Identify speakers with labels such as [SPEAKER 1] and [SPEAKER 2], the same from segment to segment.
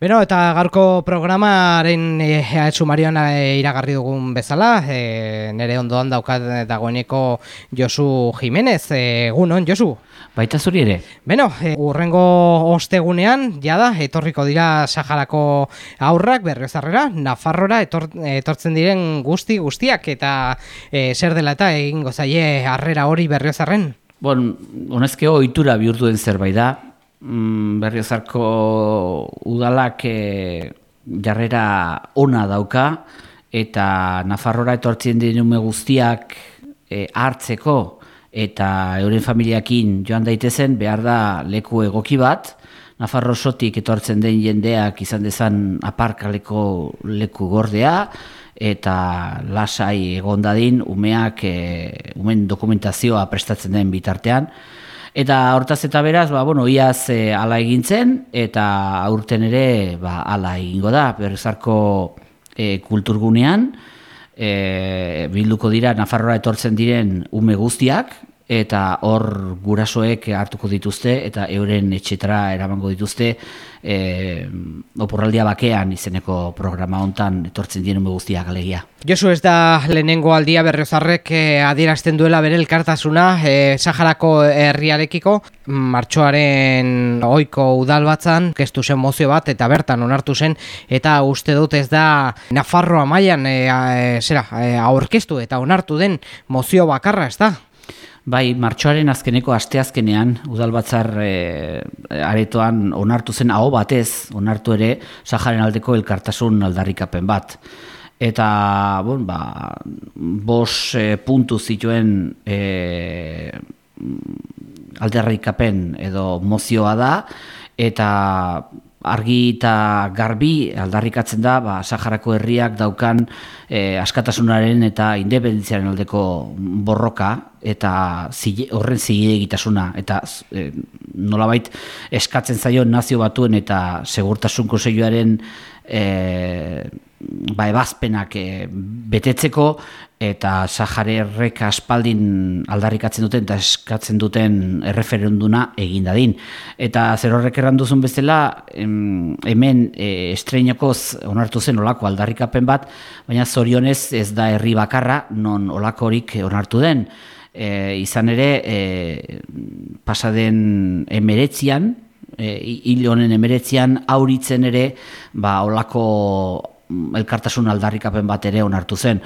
[SPEAKER 1] Beno, eta garko programaren e, sumarioan e, iragarri dugun bezala, e, nire ondoan daukat dagoeneko Josu Jimenez, egun Josu?
[SPEAKER 2] Baita zuri ere?
[SPEAKER 1] Beno, e, urrengo ostegunean, jada, etorriko dira Saharako aurrak berriozarrera, Nafarrora etor, etortzen diren guzti guztiak, eta e, zer dela eta egingo zaie harrera hori berriozarren?
[SPEAKER 2] Bon, honezkeo ohitura bihurtu den zerbait da, mm, berriozarko udalak e, jarrera ona dauka eta Nafarrora etortzen dinume guztiak e, hartzeko eta euren familiakin joan daitezen behar da leku egoki bat. Nafarro sotik etortzen den jendeak izan dezan aparkaleko leku gordea eta lasai egondadin umeak e, umen dokumentazioa prestatzen den bitartean Eta hortaz eta beraz, ba, bueno, iaz e, ala egintzen, eta aurten ere ba, ala egingo da, berrezarko e, kulturgunean, e, bilduko dira Nafarroa etortzen diren ume guztiak, eta hor gurasoek hartuko dituzte eta euren etxetara eramango dituzte e, oporraldia bakean izeneko programa hontan etortzen diren guztiak alegia.
[SPEAKER 1] Josu ez da lehenengo aldia berriozarrek e, adierazten duela bere elkartasuna e, Saharako herriarekiko martxoaren oiko udal batzan kestu zen mozio bat eta bertan onartu zen eta uste dut ez da Nafarroa mailan e, zera, e, aurkeztu eta onartu den mozio bakarra ez da?
[SPEAKER 2] Bai, martxoaren azkeneko asteazkenean, udalbatzar e, aretoan onartu zen hau batez, onartu ere, Saharen aldeko elkartasun aldarrikapen bat. Eta, bon, ba, bos e, puntu zituen e, aldarrikapen edo mozioa da, eta argi eta garbi aldarrikatzen da ba, Saharako herriak daukan e, askatasunaren eta independentziaren aldeko borroka eta zile, horren zile egitasuna eta e, nolabait eskatzen zaio nazio batuen eta segurtasun konseioaren e, ba, ebazpenak e, betetzeko eta Saharerrek aspaldin aldarrikatzen duten eta eskatzen duten erreferenduna egin dadin. Eta zer horrek erranduzun bezala, hemen e, estreinokoz onartu zen olako aldarrikapen bat, baina zorionez ez da herri bakarra non olakorik onartu den. E, izan ere, e, pasaden emeretzian, e, hil honen emeretzian, auritzen ere, ba, olako elkartasun aldarrikapen bat ere onartu zen.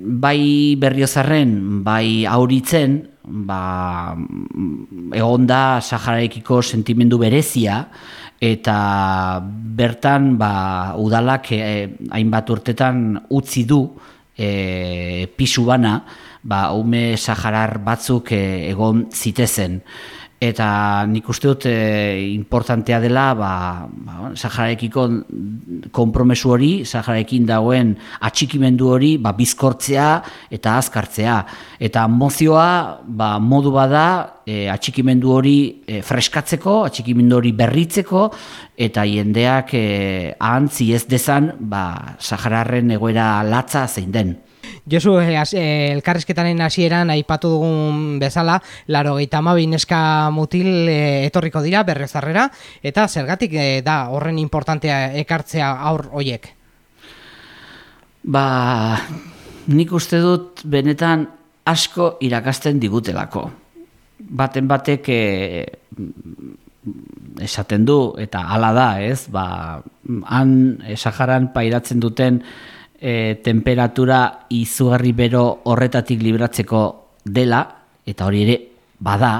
[SPEAKER 2] Bai berriozarren, bai auritzen, ba, egon da Saharaekiko sentimendu berezia, eta bertan ba, udalak eh, hainbat urtetan utzi du e, pisu bana, ba, ume Saharar batzuk eh, egon zitezen eta nik uste dut e, importantea dela ba, ba, Saharaekiko konpromesu hori, Saharaekin dagoen atxikimendu hori ba, bizkortzea eta azkartzea. Eta mozioa ba, modu bada e, atxikimendu hori e, freskatzeko, atxikimendu hori berritzeko, eta jendeak e, ahantzi ez dezan ba, Sahararren egoera latza zein den.
[SPEAKER 1] Josu, eh, eh, elkarrizketanen hasieran aipatu dugun bezala, laro gehieta neska mutil eh, etorriko dira berrezarrera, eta zergatik eh, da horren importantea ekartzea aur hoiek?
[SPEAKER 2] Ba, nik uste dut benetan asko irakasten digutelako. Baten batek eh, esaten du, eta hala da, ez? Ba, han, esajaran pairatzen duten e, temperatura izugarri bero horretatik libratzeko dela, eta hori ere bada,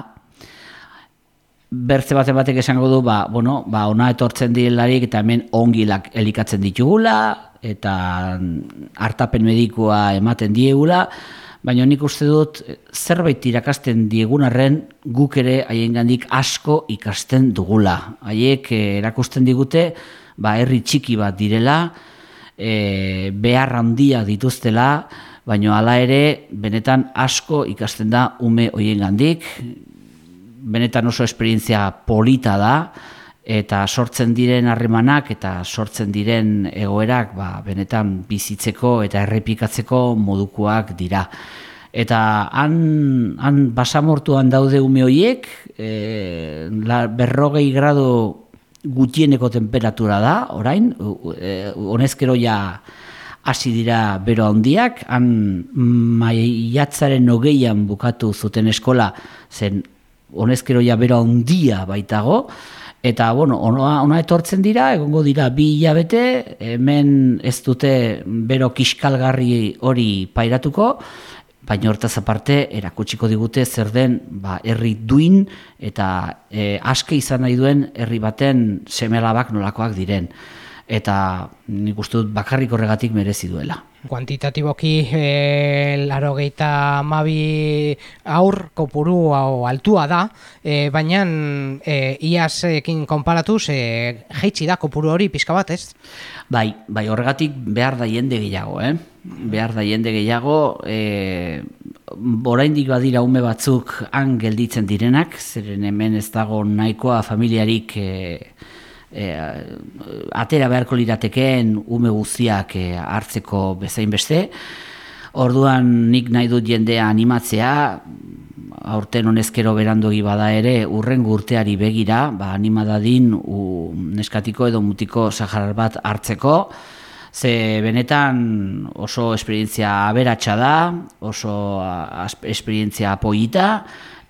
[SPEAKER 2] bertze baten batek esango du, ba, bueno, ba, ona etortzen direlarik eta hemen ongilak elikatzen ditugula, eta hartapen medikua ematen diegula, baina nik uste dut zerbait irakasten diegunarren guk ere haien gandik asko ikasten dugula. Haiek eh, erakusten digute, ba, herri txiki bat direla, e, behar handia dituztela, baina hala ere, benetan asko ikasten da ume hoien gandik, benetan oso esperientzia polita da, eta sortzen diren harremanak eta sortzen diren egoerak ba, benetan bizitzeko eta errepikatzeko modukoak dira. Eta han, han basamortuan daude ume horiek, e, la, berrogei gradu gutieneko temperatura da, orain, e, honezkero ja hasi dira bero handiak, han maiatzaren nogeian bukatu zuten eskola, zen honezkero ja bero handia baitago, Eta, bueno, ona, ona etortzen dira, egongo dira bi hilabete, hemen ez dute bero kiskalgarri hori pairatuko, baina hortaz aparte erakutsiko digute zer den ba, herri duin eta e, aske izan nahi duen herri baten semelabak nolakoak diren. Eta nik uste dut bakarrik horregatik merezi duela.
[SPEAKER 1] Kuantitatiboki e, laro geita mabi aur kopuru hau altua da, e, baina e, iasekin konparatuz e, jeitsi da kopuru hori pizka bat ez?
[SPEAKER 2] Bai, bai horregatik behar da jende gehiago, eh? behar da jende gehiago, e, oraindik badira ume batzuk han gelditzen direnak, zeren hemen ez dago nahikoa familiarik e, e, atera beharko liratekeen ume guztiak e, hartzeko bezain beste. Orduan nik nahi dut jendea animatzea, aurten honezkero berandogi bada ere, urren urteari begira, ba, animadadin u, neskatiko edo mutiko saharar bat hartzeko, ze benetan oso esperientzia aberatsa da, oso esperientzia apoita,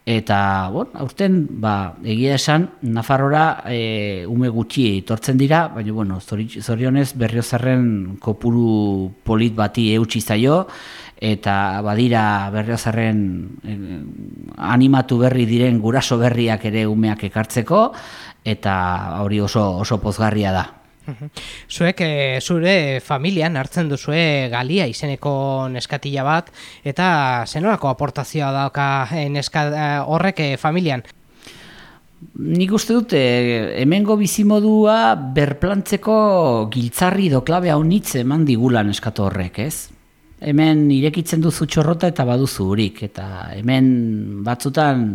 [SPEAKER 2] Eta, bon, aurten, ba, egia esan, Nafarrora e, ume gutxi etortzen dira, baina, bueno, zorionez berriozarren kopuru polit bati eutxi zaio, eta badira berriozarren e, animatu berri diren guraso berriak ere umeak ekartzeko, eta hori oso, oso pozgarria da.
[SPEAKER 1] Zuek e, zure familian hartzen duzue galia izeneko neskatila bat eta zenolako aportazioa dauka e, neska e, horrek e, familian?
[SPEAKER 2] Nik uste dut hemengo bizimodua berplantzeko giltzarri do klabe hau nitze eman digulan eskatu horrek, ez? Hemen irekitzen duzu txorrota eta baduzu hurik, eta hemen batzutan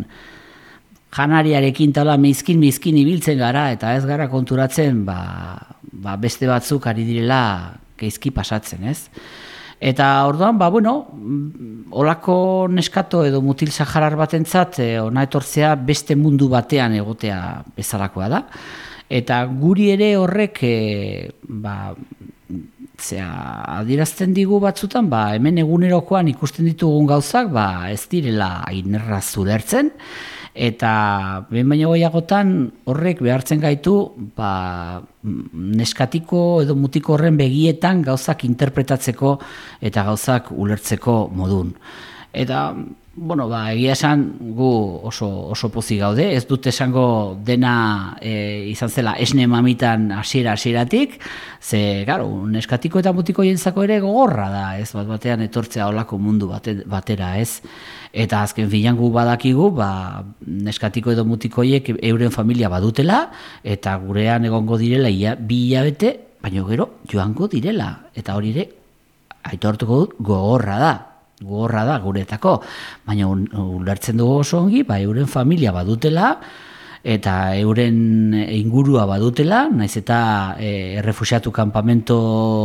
[SPEAKER 2] janariarekin tala mizkin mizkin ibiltzen gara eta ez gara konturatzen ba, ba beste batzuk ari direla geizki pasatzen, ez? Eta orduan, ba, bueno, olako neskato edo mutil saharar batentzat e, ona etortzea beste mundu batean egotea bezalakoa da. Eta guri ere horrek e, ba, zera, adirazten digu batzutan, ba, hemen egunerokoan ikusten ditugun gauzak, ba, ez direla ainerra zudertzen, eta behin baino gehiagotan horrek behartzen gaitu ba, neskatiko edo mutiko horren begietan gauzak interpretatzeko eta gauzak ulertzeko modun. Eta bueno, ba, egia esan gu oso, oso pozi gaude, ez dut esango dena e, izan zela esne mamitan hasiera hasieratik, ze, garo, neskatiko eta mutiko jentzako ere gogorra da, ez? Bat batean etortzea olako mundu batera, ez? Eta azken filan gu badakigu, ba, neskatiko edo mutikoiek euren familia badutela, eta gurean egongo direla ia, bi hilabete, baina gero joango direla, eta hori ere, aitortuko dut, gogorra da, gogorra da guretako, baina ulertzen dugu oso ongi, ba, euren familia badutela, eta euren ingurua badutela, naiz eta e, errefusiatu kanpamento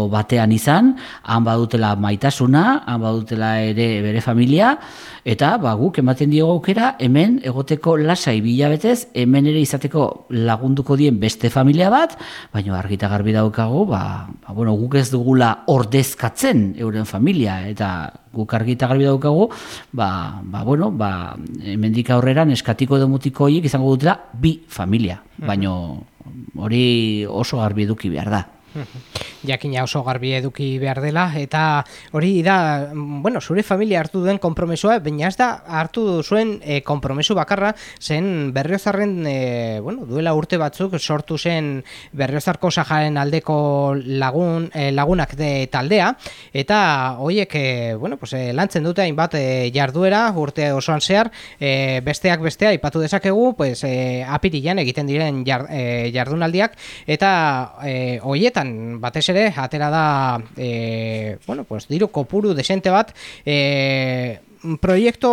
[SPEAKER 2] batean izan, han badutela maitasuna, han badutela ere bere familia, eta ba, guk ematen diogu aukera hemen egoteko lasai bilabetez, hemen ere izateko lagunduko dien beste familia bat, baina argita garbi daukagu, ba, ba, bueno, guk ez dugula ordezkatzen euren familia, eta guk argita garbi daukagu, ba, ba, bueno, ba, hemendik aurrera neskatiko edo mutiko horiek izango dutela bi familia, baino hori oso garbi eduki behar da.
[SPEAKER 1] Jakina oso garbi eduki behar dela eta hori da, bueno, zure familia hartu duen konpromesua, baina ez da hartu zuen e, konpromesu bakarra zen berriozarren, e, bueno, duela urte batzuk sortu zen berriozarko sajaren aldeko lagun, e, lagunak de taldea eta horiek, e, bueno, pues, e, lantzen dute hainbat e, jarduera urte osoan zehar, e, besteak bestea ipatu dezakegu, pues, e, apirilan egiten diren jar, e, jardunaldiak eta e, batez ere atera da e, bueno, pues, diru kopuru desente bat e, proiektu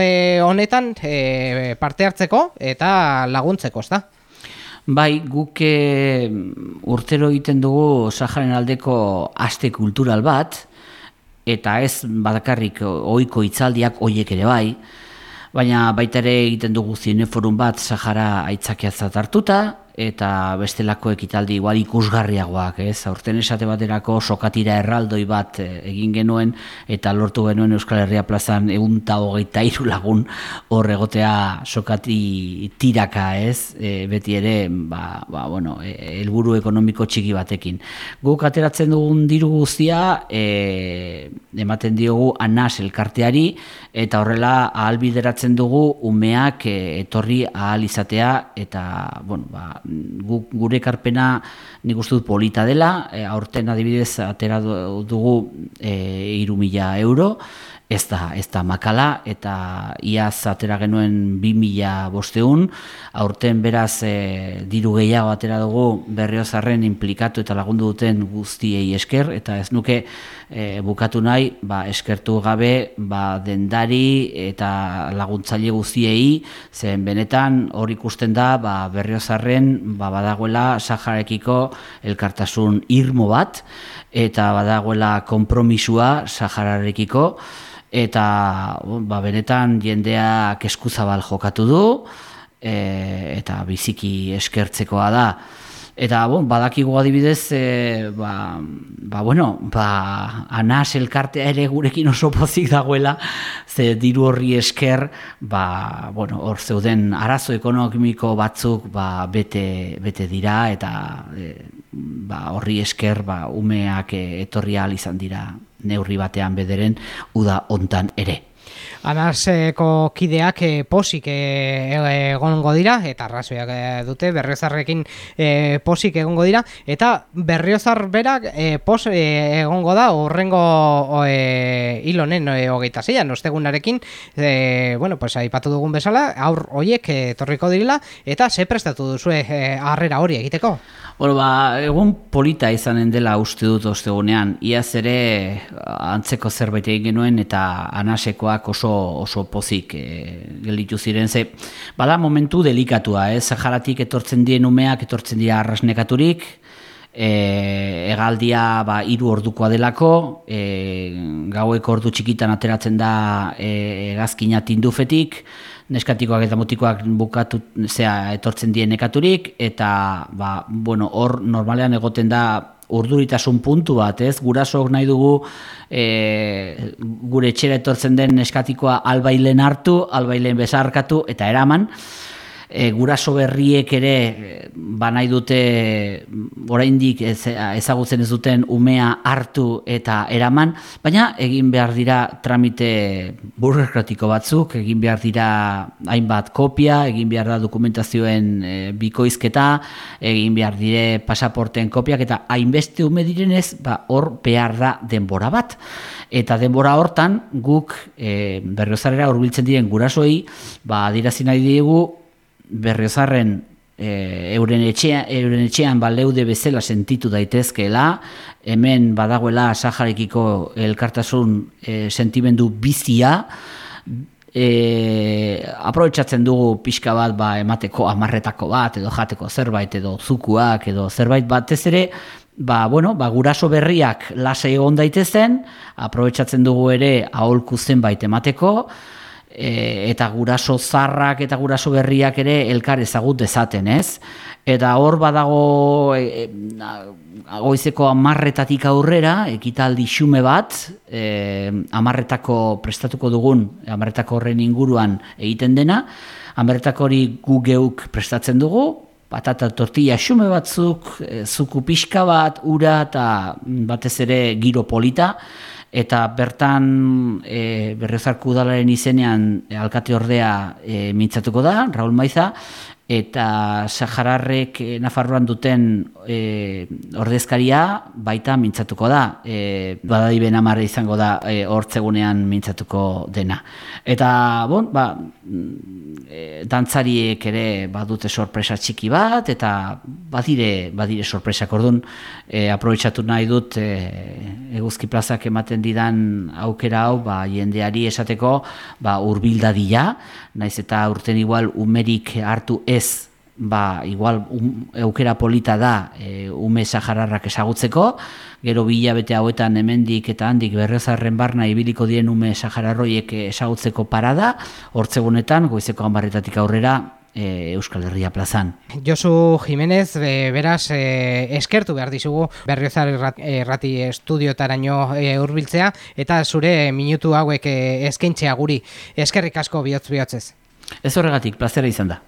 [SPEAKER 1] e, honetan e, parte hartzeko eta laguntzeko, ez da?
[SPEAKER 2] Bai, guk e, urtero egiten dugu Saharen aldeko aste kultural bat, eta ez badakarrik ohiko hitzaldiak hoiek ere bai, baina baita ere egiten dugu zineforun bat Sahara aitzakiatzat hartuta, eta bestelako ekitaldi igual ikusgarriagoak, ez? Aurten esate baterako sokatira erraldoi bat eh, egin genuen eta lortu genuen Euskal Herria plazan egun eta hogeita iru lagun hor egotea sokati tiraka, ez? E, beti ere, ba, ba, bueno, e, helburu ekonomiko txiki batekin. Guk ateratzen dugun diru guztia e, ematen diogu anas elkarteari eta horrela ahalbideratzen dugu umeak e, etorri ahal izatea eta bueno, ba, gure karpena nik uste dut polita dela, e, aurten adibidez atera dugu e, irumila euro, ez da, ez da makala, eta iaz atera genuen 2000 bosteun, aurten beraz e, diru gehiago atera dugu berriozarren implikatu eta lagundu duten guztiei esker, eta ez nuke e, bukatu nahi, ba, eskertu gabe ba, dendari eta laguntzaile guztiei, zen benetan hor ikusten da ba, berriozarren ba, badagoela Saharekiko elkartasun irmo bat, eta badagoela konpromisua Sahararekiko, eta ba, benetan jendeak eskuzabal jokatu du e, eta biziki eskertzekoa da. Eta bon, badakigu adibidez e, ba, ba, bueno, ba, anas elkartea ere gurekin oso pozik dagoela ze diru horri esker ba, bueno, hor zeuden arazo ekonomiko batzuk ba, bete, bete dira eta e, ba, horri esker ba, umeak etorri izan dira neurri batean bederen uda hontan ere.
[SPEAKER 1] Anaseko kideak e, posik e, egongo dira eta arrazoiak e, dute berriozarrekin e, posik egongo dira eta berriozar berak e, pos e, egongo da horrengo e, hilonen e, hogeita zeian ostegunarekin e, bueno, pues, aipatu dugun bezala aur hoiek etorriko dirila eta ze prestatu duzue harrera hori egiteko?
[SPEAKER 2] Bueno, ba, egun polita izanen dela uste dut ostegunean. Iaz ere antzeko zerbait egin genuen eta anasekoak oso, oso pozik e, gelditu ziren. Ze, bada momentu delikatua, eh? Zaharatik etortzen dien umeak, etortzen dira arrasnekaturik, e, egaldia ba, iru ordukoa delako, e, gaueko ordu txikitan ateratzen da e, egazkina tindufetik, neskatikoak eta mutikoak bukatu zea etortzen dien nekaturik eta ba, bueno, hor normalean egoten da urduritasun puntu bat, ez? Gurasok nahi dugu e, gure etxera etortzen den neskatikoa albailen hartu, albailen bezarkatu eta eraman e, guraso berriek ere e, ba nahi dute oraindik ez, ezagutzen ez duten umea hartu eta eraman, baina egin behar dira tramite burokratiko batzuk, egin behar dira hainbat kopia, egin behar da dokumentazioen e, bikoizketa, egin behar dire pasaporten kopiak eta hainbeste ume direnez, ba hor behar da denbora bat. Eta denbora hortan guk e, berriozarera urbiltzen diren gurasoi, ba adirazi nahi diegu berriozarren e, euren, etxea, euren etxean baleude bezala sentitu daitezkeela, hemen badagoela sajarekiko elkartasun e, sentimendu bizia, e, aprobetsatzen dugu pixka bat ba, emateko amarretako bat, edo jateko zerbait, edo zukuak, edo zerbait. Batez ere, ba, bueno, ba, guraso berriak lasai egon daitezen, aprobetsatzen dugu ere aholku zenbait emateko, e, eta guraso zarrak eta guraso berriak ere elkar ezagut dezaten, ez? Eta hor badago e, e, goizeko amarretatik aurrera, ekitaldi xume bat, e, amarretako prestatuko dugun, amarretako horren inguruan egiten dena, amarretako hori gu geuk prestatzen dugu, patata tortilla xume batzuk, e, zuku pixka bat, ura eta batez ere giro polita, eta bertan e, berrezarku udalaren izenean e, alkate ordea e, mintzatuko da, Raul Maiza, eta Sahararrek e, Nafarroan duten e, ordezkaria baita mintzatuko da. E, Badadiben amarra izango da e, hortzegunean mintzatuko dena. Eta, bon, ba, e, dantzariek ere badute sorpresa txiki bat, eta badire, badire sorpresak orduan, e, aprobetsatu nahi dut e, eguzki plazak ematen didan aukera hau, ba, jendeari esateko, ba, urbilda dila, naiz eta urten igual umerik hartu ez ba, igual um, eukera polita da e, ume sahararrak esagutzeko, gero bila bete hauetan hemendik eta handik berrezarren barna ibiliko dien ume sahararroiek esagutzeko parada, hortzegunetan, goizeko hanbarretatik aurrera, e, Euskal Herria plazan.
[SPEAKER 1] Josu Jimenez, e, beraz, e, eskertu behar dizugu berriozar errati estudiotaraino e, urbiltzea, eta zure minutu hauek e, eskaintzea guri eskerrik asko bihotz bihotzez.
[SPEAKER 2] Ez horregatik, plazera izan da.